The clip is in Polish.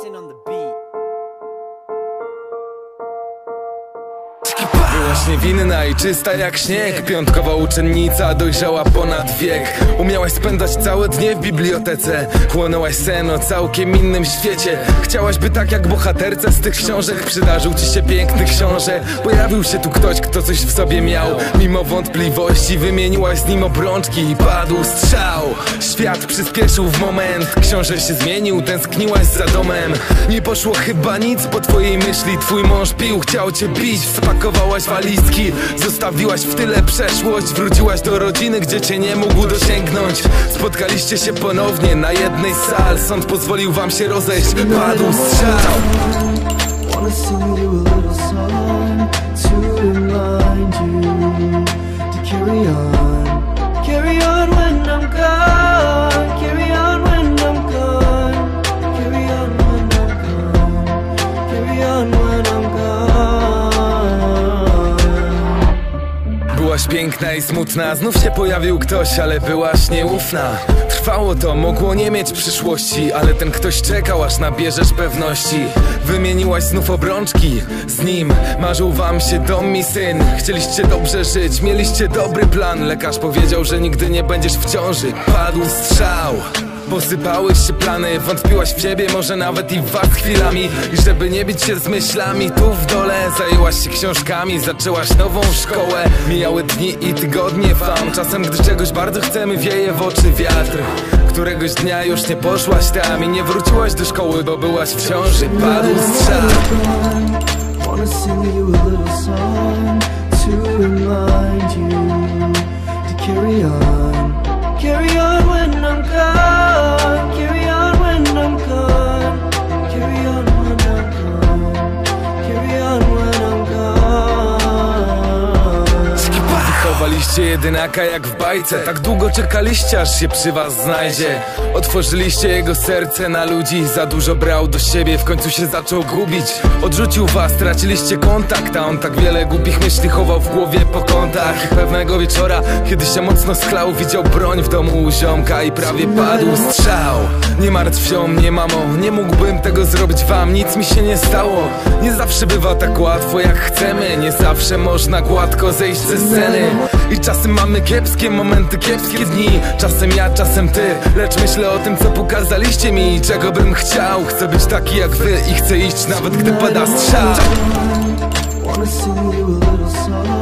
Jackson on the beat. Byłaś niewinna i czysta jak śnieg. Piątkowa uczennica dojrzała ponad wiek. Umiałaś spędzać całe dnie w bibliotece. Chłonęłaś sen o całkiem innym świecie. Chciałaś by tak jak bohaterce z tych książek Przydarzył ci się piękny książę. Pojawił się tu ktoś, kto coś w sobie miał. Mimo wątpliwości wymieniłaś z nim obrączki I padł strzał. Świat przyspieszył w moment. Książę się zmienił, tęskniłaś za domem. Nie poszło chyba nic po twojej myśli. Twój mąż pił, chciał cię bić Spakowałaś Zostawiłaś w tyle przeszłość. Wróciłaś do rodziny, gdzie cię nie mógł dosięgnąć. Spotkaliście się ponownie na jednej sal. Sąd pozwolił wam się rozejść. Padł strzał piękna i smutna, znów się pojawił ktoś, ale byłaś nieufna. Trwało to, mogło nie mieć przyszłości, ale ten ktoś czekał, aż nabierzesz pewności. Wymieniłaś znów obrączki, z nim marzył wam się dom i syn. Chcieliście dobrze żyć, mieliście dobry plan. Lekarz powiedział, że nigdy nie będziesz w ciąży. Padł strzał Posypały się plany, wątpiłaś w siebie, może nawet i w was chwilami. I żeby nie bić się z myślami, tu w dole Zajęłaś się książkami, zaczęłaś nową szkołę. Mijały dni i tygodnie wam. Czasem, gdy czegoś bardzo chcemy, wieje w oczy wiatr. Któregoś dnia już nie poszłaś tam i nie wróciłaś do szkoły, bo byłaś w ciąży. Padł strzał Wychowaliście jedynaka jak w bajce. Tak długo czekaliście, aż się przy was znajdzie. Otworzyliście jego serce na ludzi. Za dużo brał do siebie, w końcu się zaczął gubić. Odrzucił was, traciliście kontakt. A on tak wiele głupich myśli chował w głowie po kątach. I pewnego wieczora, kiedy się mocno schlał Widział broń w domu u ziomka i prawie padł strzał. Nie martw się o mnie mamo, nie mógłbym tego zrobić wam. Nic mi się nie stało, nie zawsze bywa tak łatwo jak chcemy. Nie zawsze można gładko zejść ze sceny I czasem mamy kiepskie momenty, kiepskie dni. Czasem ja, czasem ty Lecz myślę o tym, co pokazaliście mi. I Czego bym chciał? Chcę być taki jak wy i chcę iść nawet gdy pada strzał. Wanna sing you a little song